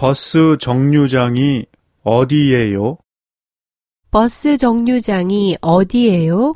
버스 정류장이 어디예요? 버스 정류장이 어디예요?